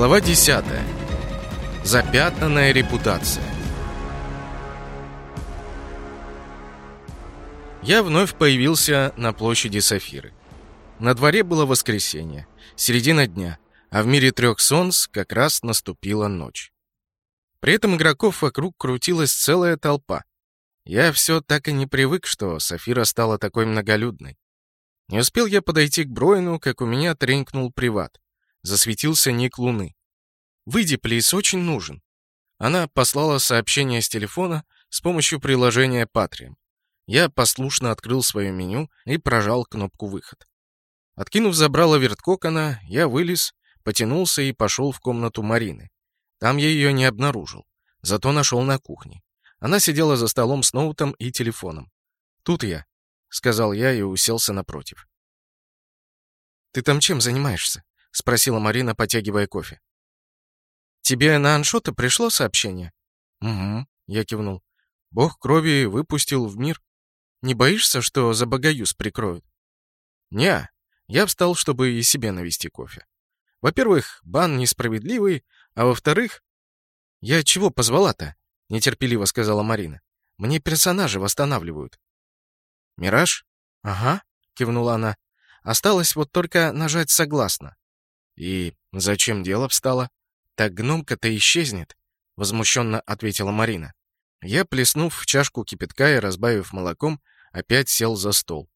Глава 10. Запятнанная репутация. Я вновь появился на площади Сафиры. На дворе было воскресенье, середина дня, а в мире трех солнц как раз наступила ночь. При этом игроков вокруг крутилась целая толпа. Я все так и не привык, что Сафира стала такой многолюдной. Не успел я подойти к Броину, как у меня тренькнул приват. Засветился ник Луны. «Выйди, плиз, очень нужен». Она послала сообщение с телефона с помощью приложения Patreon. Я послушно открыл свое меню и прожал кнопку «Выход». Откинув забрало верткокона, я вылез, потянулся и пошел в комнату Марины. Там я ее не обнаружил, зато нашел на кухне. Она сидела за столом с ноутом и телефоном. «Тут я», — сказал я и уселся напротив. «Ты там чем занимаешься?» — спросила Марина, потягивая кофе. «Тебе на аншота пришло сообщение?» «Угу», — я кивнул. «Бог крови выпустил в мир. Не боишься, что за богоюз прикроют?» «Не, я встал, чтобы и себе навести кофе. Во-первых, бан несправедливый, а во-вторых... «Я чего позвала-то?» — нетерпеливо сказала Марина. «Мне персонажи восстанавливают». «Мираж?» «Ага», — кивнула она. «Осталось вот только нажать «согласно». «И зачем дело встало?» «Так гномка-то исчезнет», — возмущенно ответила Марина. Я, плеснув в чашку кипятка и разбавив молоком, опять сел за стол.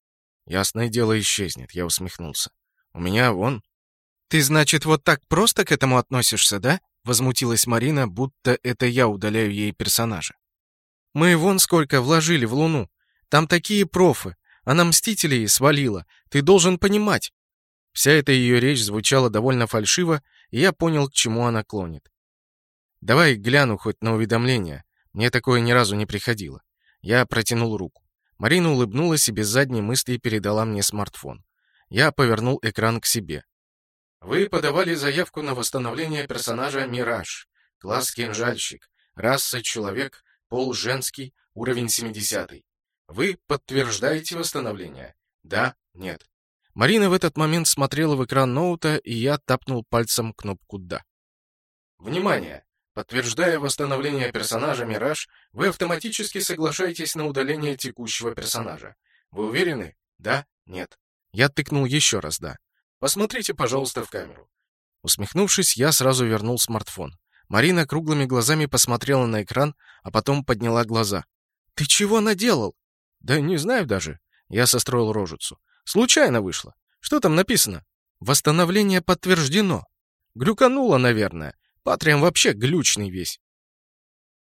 «Ясное дело, исчезнет», — я усмехнулся. «У меня вон...» «Ты, значит, вот так просто к этому относишься, да?» — возмутилась Марина, будто это я удаляю ей персонажа. «Мы вон сколько вложили в Луну. Там такие профы. Она Мстителей свалила. Ты должен понимать. Вся эта ее речь звучала довольно фальшиво, и я понял, к чему она клонит. «Давай гляну хоть на уведомления. Мне такое ни разу не приходило». Я протянул руку. Марина улыбнулась и без задней мысли передала мне смартфон. Я повернул экран к себе. «Вы подавали заявку на восстановление персонажа «Мираж». Класс «Кинжальщик». Раса «Человек». Пол «Женский». Уровень 70. Вы подтверждаете восстановление? Да? Нет? Марина в этот момент смотрела в экран ноута, и я тапнул пальцем кнопку «Да». Внимание! Подтверждая восстановление персонажа «Мираж», вы автоматически соглашаетесь на удаление текущего персонажа. Вы уверены? Да? Нет? Я тыкнул еще раз «Да». Посмотрите, пожалуйста, в камеру. Усмехнувшись, я сразу вернул смартфон. Марина круглыми глазами посмотрела на экран, а потом подняла глаза. «Ты чего наделал?» «Да не знаю даже». Я состроил рожицу. Случайно вышло. Что там написано? Восстановление подтверждено. Глюкануло, наверное. Патриам вообще глючный весь.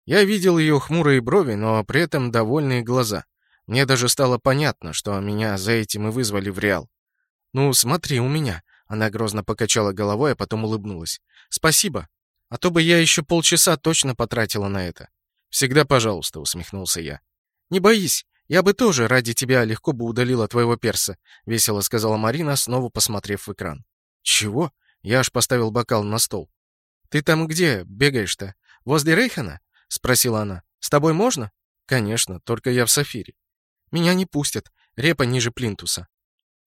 Я видел ее хмурые брови, но при этом довольные глаза. Мне даже стало понятно, что меня за этим и вызвали в Реал. «Ну, смотри у меня». Она грозно покачала головой, а потом улыбнулась. «Спасибо. А то бы я еще полчаса точно потратила на это». «Всегда пожалуйста», — усмехнулся я. «Не боись. «Я бы тоже ради тебя легко бы удалила твоего перса», — весело сказала Марина, снова посмотрев в экран. «Чего?» — я аж поставил бокал на стол. «Ты там где бегаешь-то? Возле Рейхана?» — спросила она. «С тобой можно?» «Конечно, только я в Сафире». «Меня не пустят. Репа ниже плинтуса».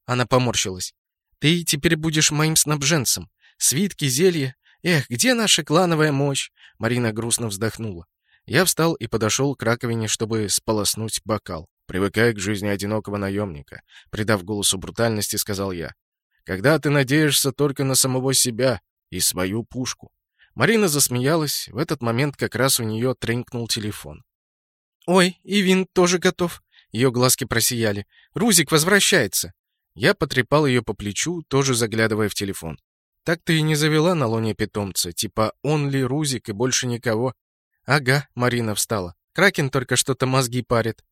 Она поморщилась. «Ты теперь будешь моим снабженцем. Свитки, зелья. Эх, где наша клановая мощь?» Марина грустно вздохнула. Я встал и подошел к раковине, чтобы сполоснуть бокал. Привыкая к жизни одинокого наемника, придав голосу брутальности, сказал я. «Когда ты надеешься только на самого себя и свою пушку?» Марина засмеялась. В этот момент как раз у нее тренькнул телефон. «Ой, и вин тоже готов!» Ее глазки просияли. «Рузик возвращается!» Я потрепал ее по плечу, тоже заглядывая в телефон. «Так ты и не завела на луне питомца, типа он ли Рузик и больше никого?» «Ага», — Марина встала. «Кракен только что-то мозги парит».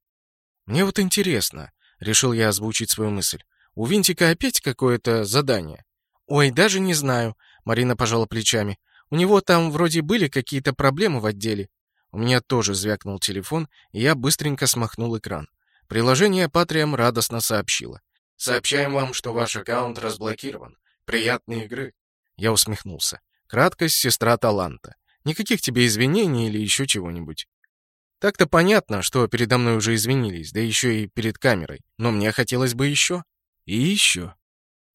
«Мне вот интересно», — решил я озвучить свою мысль. «У Винтика опять какое-то задание?» «Ой, даже не знаю», — Марина пожала плечами. «У него там вроде были какие-то проблемы в отделе». У меня тоже звякнул телефон, и я быстренько смахнул экран. Приложение Patreon радостно сообщило. «Сообщаем вам, что ваш аккаунт разблокирован. Приятной игры!» Я усмехнулся. Краткость — сестра таланта. Никаких тебе извинений или еще чего-нибудь. Так-то понятно, что передо мной уже извинились, да еще и перед камерой. Но мне хотелось бы еще. И еще.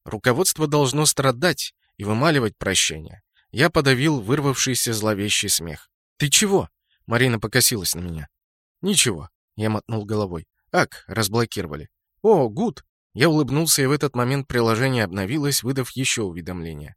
Руководство должно страдать и вымаливать прощения. Я подавил вырвавшийся зловещий смех. «Ты чего?» — Марина покосилась на меня. «Ничего», — я мотнул головой. «Ак, разблокировали». «О, гуд!» Я улыбнулся, и в этот момент приложение обновилось, выдав еще уведомление.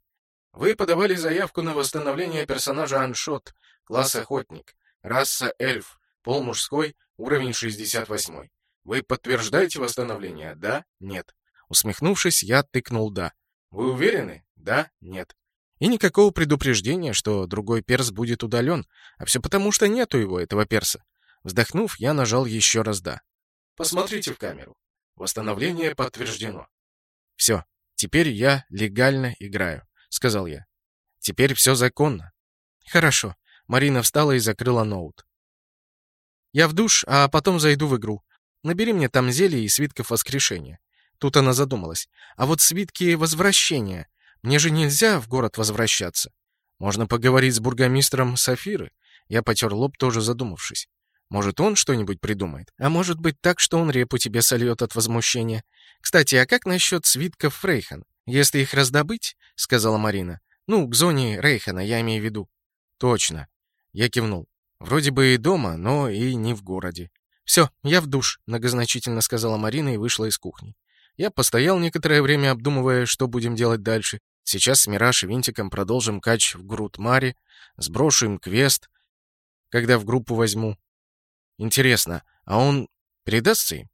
Вы подавали заявку на восстановление персонажа Аншот, класс Охотник, раса Эльф, пол мужской, уровень 68. Вы подтверждаете восстановление? Да? Нет. Усмехнувшись, я тыкнул «да». Вы уверены? Да? Нет. И никакого предупреждения, что другой перс будет удален, а все потому, что нету его, этого перса. Вздохнув, я нажал еще раз «да». Посмотрите в камеру. Восстановление подтверждено. Все, теперь я легально играю. — сказал я. «Теперь все законно». «Хорошо». Марина встала и закрыла ноут. «Я в душ, а потом зайду в игру. Набери мне там зелье и свитков воскрешения». Тут она задумалась. «А вот свитки возвращения. Мне же нельзя в город возвращаться. Можно поговорить с бургомистром Сафиры». Я потер лоб, тоже задумавшись. Может, он что-нибудь придумает? А может быть так, что он репу тебе сольет от возмущения? Кстати, а как насчет свитков Фрейхан? «Если их раздобыть», — сказала Марина. «Ну, к зоне Рейхана, я имею в виду». «Точно». Я кивнул. «Вроде бы и дома, но и не в городе». «Все, я в душ», — многозначительно сказала Марина и вышла из кухни. Я постоял некоторое время, обдумывая, что будем делать дальше. Сейчас с Мираж и Винтиком продолжим кач в груд Мари, сброшу им квест, когда в группу возьму. Интересно, а он передастся им?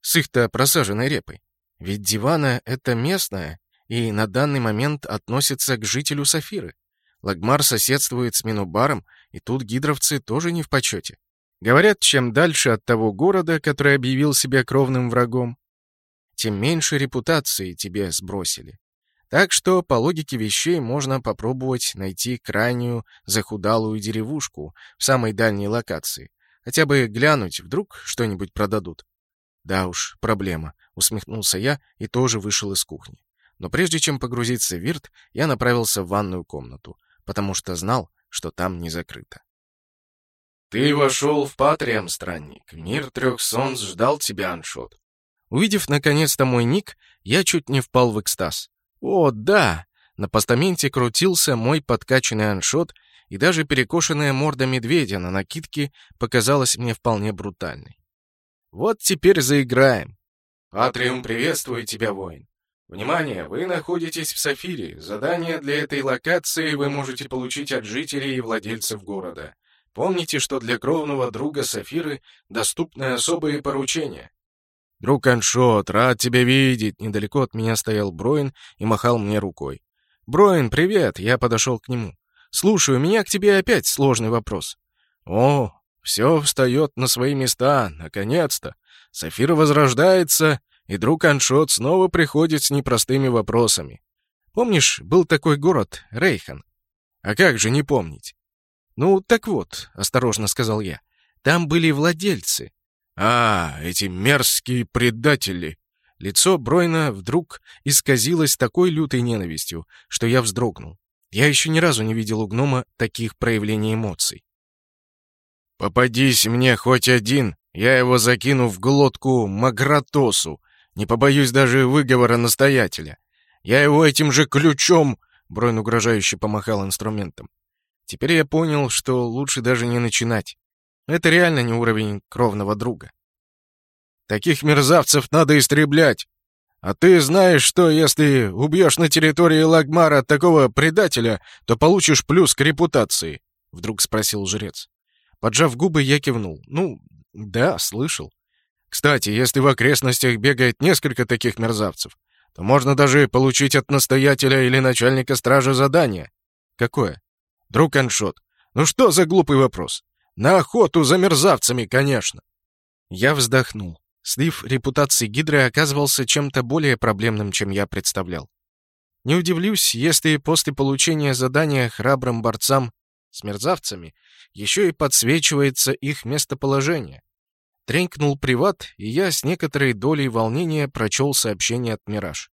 С их-то просаженной репой. Ведь Дивана — это местная, и на данный момент относится к жителю Сафиры. Лагмар соседствует с Минубаром, и тут гидровцы тоже не в почете. Говорят, чем дальше от того города, который объявил себя кровным врагом, тем меньше репутации тебе сбросили. Так что, по логике вещей, можно попробовать найти крайнюю захудалую деревушку в самой дальней локации. Хотя бы глянуть, вдруг что-нибудь продадут. Да уж, проблема. Усмехнулся я и тоже вышел из кухни. Но прежде чем погрузиться в вирт, я направился в ванную комнату, потому что знал, что там не закрыто. «Ты вошел в Патриам, странник. Мир трех солнц ждал тебя, Аншот». Увидев, наконец-то, мой ник, я чуть не впал в экстаз. «О, да!» На постаменте крутился мой подкачанный аншот, и даже перекошенная морда медведя на накидке показалась мне вполне брутальной. «Вот теперь заиграем. «Атриум приветствует тебя, воин. Внимание, вы находитесь в Сафире. Задание для этой локации вы можете получить от жителей и владельцев города. Помните, что для кровного друга Сафиры доступны особые поручения». «Друг Аншот, рад тебя видеть!» Недалеко от меня стоял Броин и махал мне рукой. «Броин, привет!» Я подошел к нему. «Слушай, у меня к тебе опять сложный вопрос». «О, все встает на свои места, наконец-то!» Сафира возрождается, и друг Аншот снова приходит с непростыми вопросами. Помнишь, был такой город, Рейхан? А как же не помнить? Ну, так вот, осторожно сказал я, там были владельцы. А, эти мерзкие предатели! Лицо Бройна вдруг исказилось такой лютой ненавистью, что я вздрогнул. Я еще ни разу не видел у гнома таких проявлений эмоций. «Попадись мне хоть один, я его закину в глотку Магратосу, не побоюсь даже выговора настоятеля. Я его этим же ключом...» Бройн угрожающе помахал инструментом. Теперь я понял, что лучше даже не начинать. Это реально не уровень кровного друга. Таких мерзавцев надо истреблять. А ты знаешь, что если убьешь на территории Лагмара такого предателя, то получишь плюс к репутации?» — вдруг спросил жрец. Поджав губы, я кивнул. «Ну, да, слышал. Кстати, если в окрестностях бегает несколько таких мерзавцев, то можно даже получить от настоятеля или начальника стражи задание. Какое? Друг Аншот. Ну что за глупый вопрос? На охоту за мерзавцами, конечно. Я вздохнул. Слив репутации Гидры оказывался чем-то более проблемным, чем я представлял. Не удивлюсь, если после получения задания храбрым борцам с мерзавцами еще и подсвечивается их местоположение. Тренькнул приват, и я с некоторой долей волнения прочел сообщение от Мираж.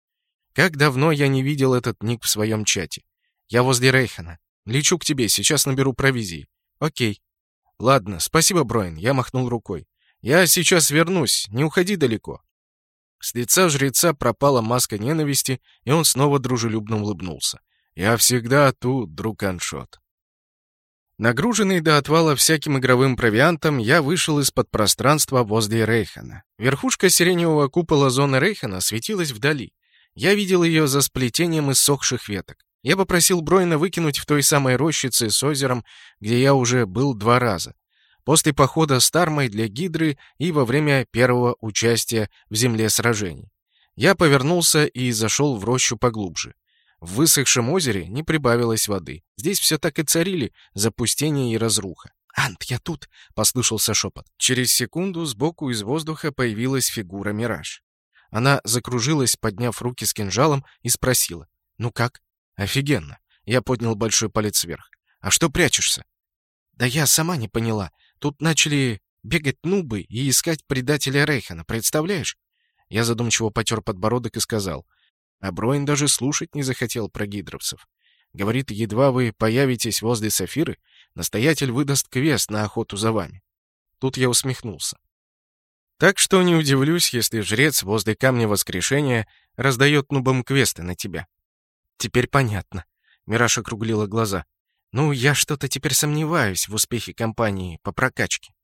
Как давно я не видел этот ник в своем чате. Я возле Рейхана. Лечу к тебе, сейчас наберу провизии. Окей. Ладно, спасибо, Броин, я махнул рукой. Я сейчас вернусь, не уходи далеко. С лица жреца пропала маска ненависти, и он снова дружелюбно улыбнулся. «Я всегда тут, друг Аншот». Нагруженный до отвала всяким игровым провиантом, я вышел из-под пространства возле Рейхана. Верхушка сиреневого купола зоны Рейхана светилась вдали. Я видел ее за сплетением иссохших веток. Я попросил Бройна выкинуть в той самой рощице с озером, где я уже был два раза. После похода с Тармой для Гидры и во время первого участия в земле сражений. Я повернулся и зашел в рощу поглубже. В высохшем озере не прибавилось воды. Здесь все так и царили запустение и разруха. «Ант, я тут!» — послышался шепот. Через секунду сбоку из воздуха появилась фигура Мираж. Она закружилась, подняв руки с кинжалом, и спросила. «Ну как?» «Офигенно!» Я поднял большой палец вверх. «А что прячешься?» «Да я сама не поняла. Тут начали бегать нубы и искать предателя Рейхана, представляешь?» Я задумчиво потер подбородок и сказал. А Броин даже слушать не захотел про гидровцев. Говорит, едва вы появитесь возле Сафиры, настоятель выдаст квест на охоту за вами. Тут я усмехнулся. Так что не удивлюсь, если жрец возле Камня Воскрешения раздает нубам квесты на тебя. Теперь понятно. Мираж округлила глаза. Ну, я что-то теперь сомневаюсь в успехе компании по прокачке.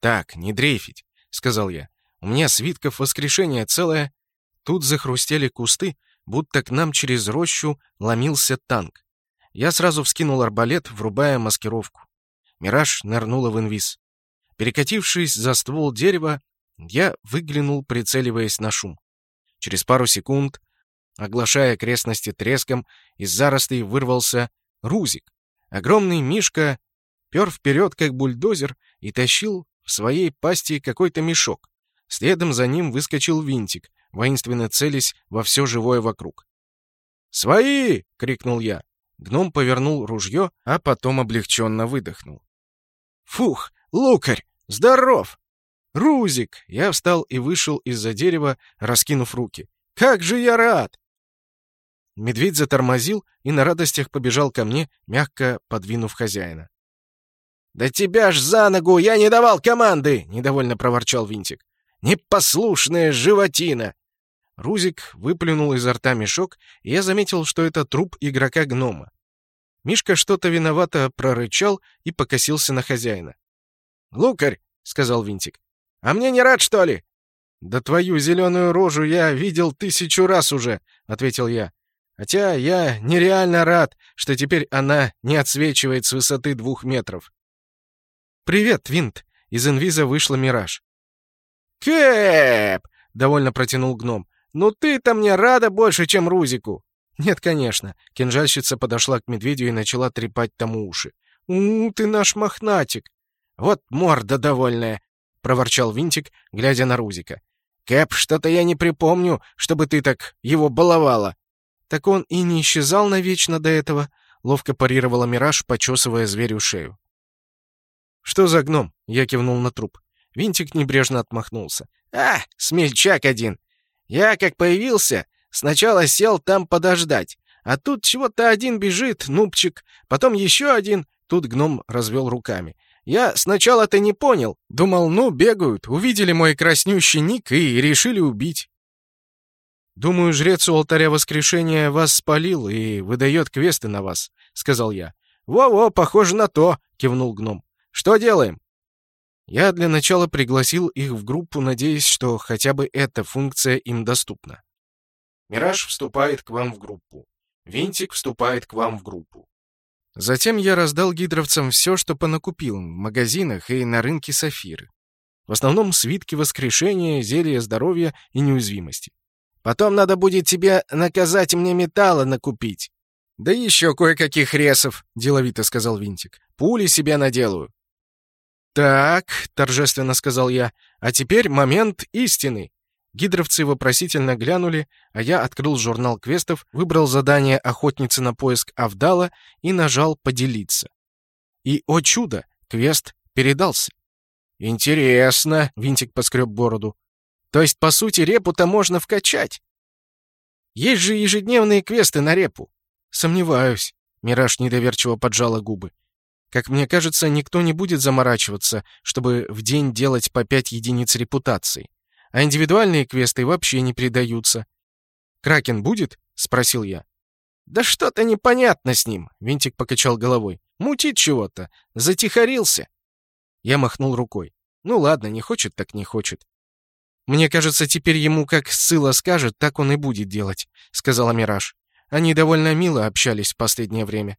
Так, не дрейфить, сказал я. У меня свитков воскрешения целая. Тут захрустели кусты, будто к нам через рощу ломился танк. Я сразу вскинул арбалет, врубая маскировку. Мираж нырнула в инвиз. Перекатившись за ствол дерева, я выглянул, прицеливаясь на шум. Через пару секунд, оглашая окрестности треском, из зарослей вырвался Рузик. Огромный мишка пер вперед, как бульдозер, и тащил в своей пасти какой-то мешок. Следом за ним выскочил винтик, воинственно целясь во все живое вокруг. «Свои!» — крикнул я. Гном повернул ружье, а потом облегченно выдохнул. «Фух, лукарь! Здоров!» «Рузик!» Я встал и вышел из-за дерева, раскинув руки. «Как же я рад!» Медведь затормозил и на радостях побежал ко мне, мягко подвинув хозяина. «Да тебя ж за ногу! Я не давал команды!» — недовольно проворчал Винтик. «Непослушная животина!» Рузик выплюнул изо рта мешок, и я заметил, что это труп игрока-гнома. Мишка что-то виновато прорычал и покосился на хозяина. «Лукарь!» — сказал Винтик. «А мне не рад, что ли?» «Да твою зеленую рожу я видел тысячу раз уже», — ответил я. «Хотя я нереально рад, что теперь она не отсвечивает с высоты двух метров». «Привет, Винт!» — из инвиза вышла Мираж. «Кэп!» — довольно протянул гном. «Ну ты-то мне рада больше, чем Рузику!» «Нет, конечно». Кинжальщица подошла к медведю и начала трепать тому уши. «У, ты наш мохнатик!» «Вот морда довольная!» — проворчал Винтик, глядя на Рузика. «Кэп, что-то я не припомню, чтобы ты так его баловала!» «Так он и не исчезал навечно до этого», — ловко парировала Мираж, почесывая зверю шею. «Что за гном?» — я кивнул на труп. Винтик небрежно отмахнулся. «А, смельчак один! Я, как появился, сначала сел там подождать, а тут чего-то один бежит, нубчик, потом еще один...» Тут гном развел руками. «Я сначала-то не понял. Думал, ну, бегают, увидели мой краснющий ник и решили убить. «Думаю, жрец у алтаря воскрешения вас спалил и выдает квесты на вас», — сказал я. «Во-во, похоже на то», — кивнул гном. «Что делаем?» Я для начала пригласил их в группу, надеясь, что хотя бы эта функция им доступна. Мираж вступает к вам в группу. Винтик вступает к вам в группу. Затем я раздал гидровцам все, что понакупил в магазинах и на рынке Сафиры. В основном свитки воскрешения, зелья здоровья и неуязвимости. Потом надо будет тебе наказать мне металла накупить. Да еще кое-каких ресов, деловито сказал Винтик. Пули себе наделаю. «Так», — торжественно сказал я, — «а теперь момент истины». Гидровцы вопросительно глянули, а я открыл журнал квестов, выбрал задание охотницы на поиск Авдала и нажал «Поделиться». И, о чудо, квест передался. «Интересно», — Винтик поскреб бороду. «То есть, по сути, репу-то можно вкачать? Есть же ежедневные квесты на репу». «Сомневаюсь», — Мираж недоверчиво поджала губы. Как мне кажется, никто не будет заморачиваться, чтобы в день делать по пять единиц репутации. А индивидуальные квесты вообще не придаются. «Кракен будет?» — спросил я. «Да что-то непонятно с ним», — Винтик покачал головой. «Мутит чего-то. Затихарился». Я махнул рукой. «Ну ладно, не хочет, так не хочет». «Мне кажется, теперь ему как Сыла скажет, так он и будет делать», — сказала Мираж. «Они довольно мило общались в последнее время».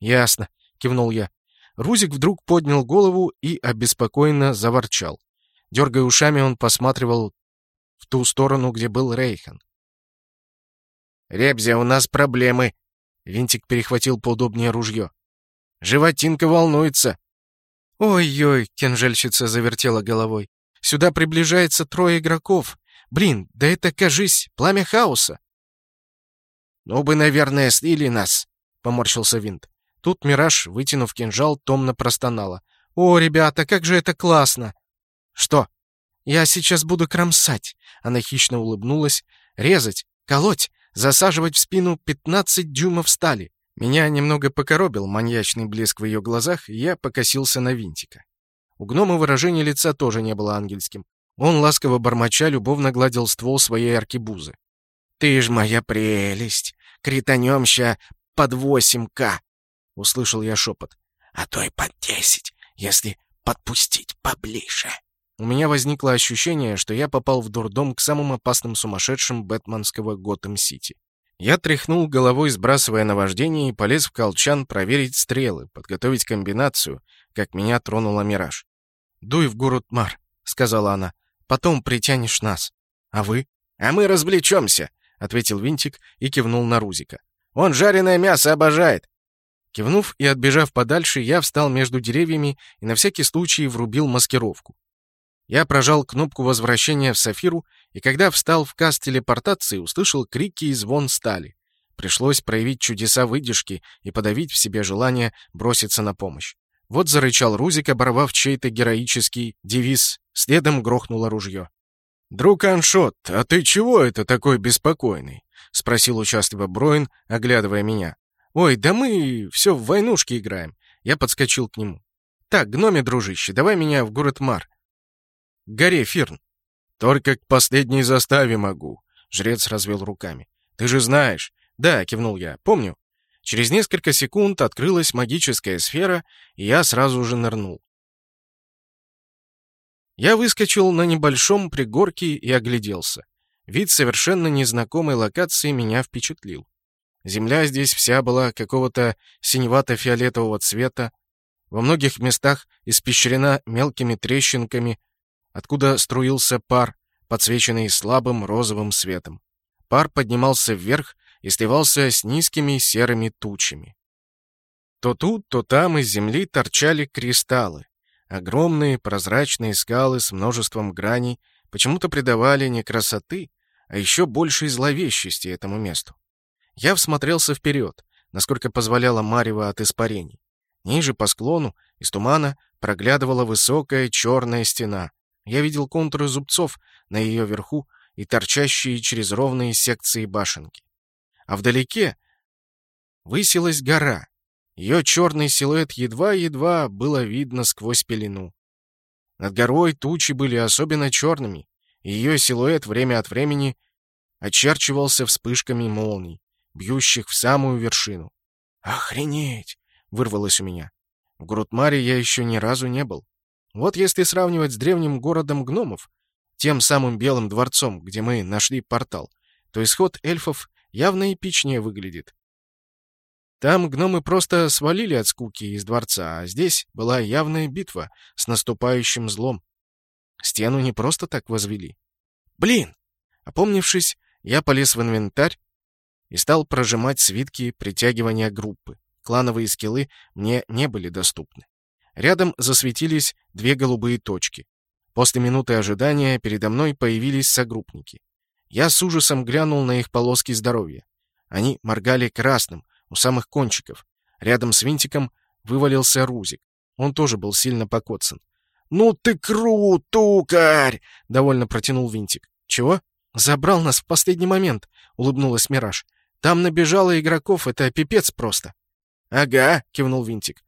«Ясно», — кивнул я. Рузик вдруг поднял голову и обеспокоенно заворчал. Дергая ушами, он посматривал в ту сторону, где был Рейхан. «Ребзя, у нас проблемы!» Винтик перехватил поудобнее ружье. «Животинка волнуется!» «Ой-ой!» — кинжальщица завертела головой. «Сюда приближается трое игроков. Блин, да это, кажись, пламя хаоса!» «Ну бы, наверное, слили нас!» — поморщился Винт. Тут Мираж, вытянув кинжал, томно простонала. «О, ребята, как же это классно!» «Что?» «Я сейчас буду кромсать!» Она хищно улыбнулась. «Резать! Колоть! засаживать в спину 15 дюймов стали. Меня немного покоробил маньячный блеск в ее глазах, и я покосился на винтика. У гнома выражение лица тоже не было ангельским. Он, ласково бормоча, любовно гладил ствол своей аркебузы. «Ты ж моя прелесть! Кританем ща под 8К!» — услышал я шепот. «А то и под 10, если подпустить поближе». У меня возникло ощущение, что я попал в дурдом к самым опасным сумасшедшим бэтменского Готэм-Сити. Я тряхнул головой, сбрасывая наваждение, и полез в колчан проверить стрелы, подготовить комбинацию, как меня тронула Мираж. «Дуй в город Мар», — сказала она. «Потом притянешь нас. А вы?» «А мы развлечемся», — ответил Винтик и кивнул на Рузика. «Он жареное мясо обожает». Кивнув и отбежав подальше, я встал между деревьями и на всякий случай врубил маскировку. Я прожал кнопку возвращения в Сафиру, и когда встал в каст телепортации, услышал крики и звон стали. Пришлось проявить чудеса выдержки и подавить в себе желание броситься на помощь. Вот зарычал Рузик, оборвав чей-то героический девиз. Следом грохнуло ружье. «Друг Аншот, а ты чего это такой беспокойный?» — спросил участливо Броин, оглядывая меня. «Ой, да мы все в войнушки играем». Я подскочил к нему. «Так, гноме, дружище, давай меня в город Мар горе Фирн». «Только к последней заставе могу», — жрец развел руками. «Ты же знаешь». «Да», — кивнул я, — «помню». Через несколько секунд открылась магическая сфера, и я сразу же нырнул. Я выскочил на небольшом пригорке и огляделся. Вид совершенно незнакомой локации меня впечатлил. Земля здесь вся была какого-то синевато-фиолетового цвета, во многих местах испещрена мелкими трещинками, откуда струился пар, подсвеченный слабым розовым светом. Пар поднимался вверх и сливался с низкими серыми тучами. То тут, то там из земли торчали кристаллы. Огромные прозрачные скалы с множеством граней почему-то придавали не красоты, а еще большей зловещести этому месту. Я всмотрелся вперед, насколько позволяла марево от испарений. Ниже по склону из тумана проглядывала высокая черная стена, я видел контуры зубцов на ее верху и торчащие через ровные секции башенки. А вдалеке высилась гора. Ее черный силуэт едва-едва было видно сквозь пелену. Над горой тучи были особенно черными, и ее силуэт время от времени очерчивался вспышками молний, бьющих в самую вершину. «Охренеть!» — вырвалось у меня. В Грутмаре я еще ни разу не был. Вот если сравнивать с древним городом гномов, тем самым белым дворцом, где мы нашли портал, то исход эльфов явно эпичнее выглядит. Там гномы просто свалили от скуки из дворца, а здесь была явная битва с наступающим злом. Стену не просто так возвели. Блин! Опомнившись, я полез в инвентарь и стал прожимать свитки притягивания группы. Клановые скиллы мне не были доступны. Рядом засветились две голубые точки. После минуты ожидания передо мной появились согруппники. Я с ужасом глянул на их полоски здоровья. Они моргали красным, у самых кончиков. Рядом с винтиком вывалился Рузик. Он тоже был сильно покоцан. «Ну ты крут, тукарь!» — довольно протянул винтик. «Чего?» «Забрал нас в последний момент», — улыбнулась Мираж. «Там набежало игроков, это пипец просто». «Ага», — кивнул винтик.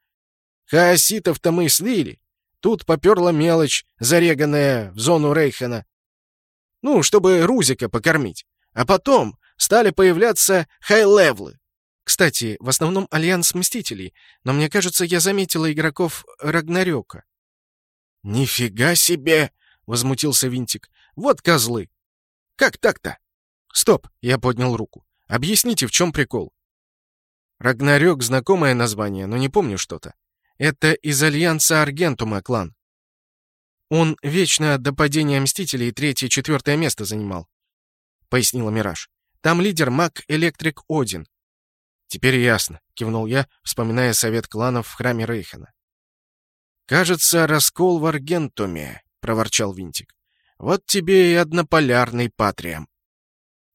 Хаоситов-то мы слили. Тут поперла мелочь, зареганная в зону Рейхена. Ну, чтобы Рузика покормить. А потом стали появляться хай-левлы. Кстати, в основном Альянс Мстителей, но мне кажется, я заметила игроков Рагнарёка». «Нифига себе!» — возмутился Винтик. «Вот козлы! Как так-то?» «Стоп!» — я поднял руку. «Объясните, в чем прикол?» Рагнарёк — знакомое название, но не помню что-то. Это из Альянса Аргентума клан. Он вечно до падения Мстителей третье-четвертое место занимал, — пояснила Мираж. Там лидер маг Электрик Один. Теперь ясно, — кивнул я, вспоминая совет кланов в храме Рейхена. «Кажется, раскол в Аргентуме», — проворчал Винтик. «Вот тебе и однополярный Патриам».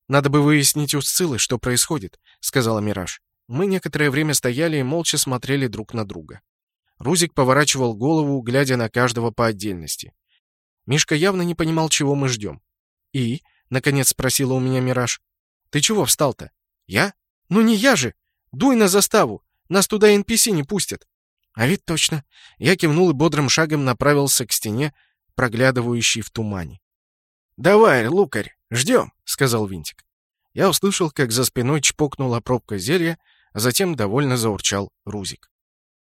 «Надо бы выяснить у Сциллы, что происходит», — сказала Мираж. Мы некоторое время стояли и молча смотрели друг на друга. Рузик поворачивал голову, глядя на каждого по отдельности. Мишка явно не понимал, чего мы ждем. «И?» — наконец спросила у меня Мираж. «Ты чего встал-то?» «Я? Ну не я же! Дуй на заставу! Нас туда NPC не пустят!» «А ведь точно!» Я кивнул и бодрым шагом направился к стене, проглядывающей в тумане. «Давай, лукарь, ждем!» — сказал Винтик. Я услышал, как за спиной чпокнула пробка зелья, а затем довольно заурчал Рузик.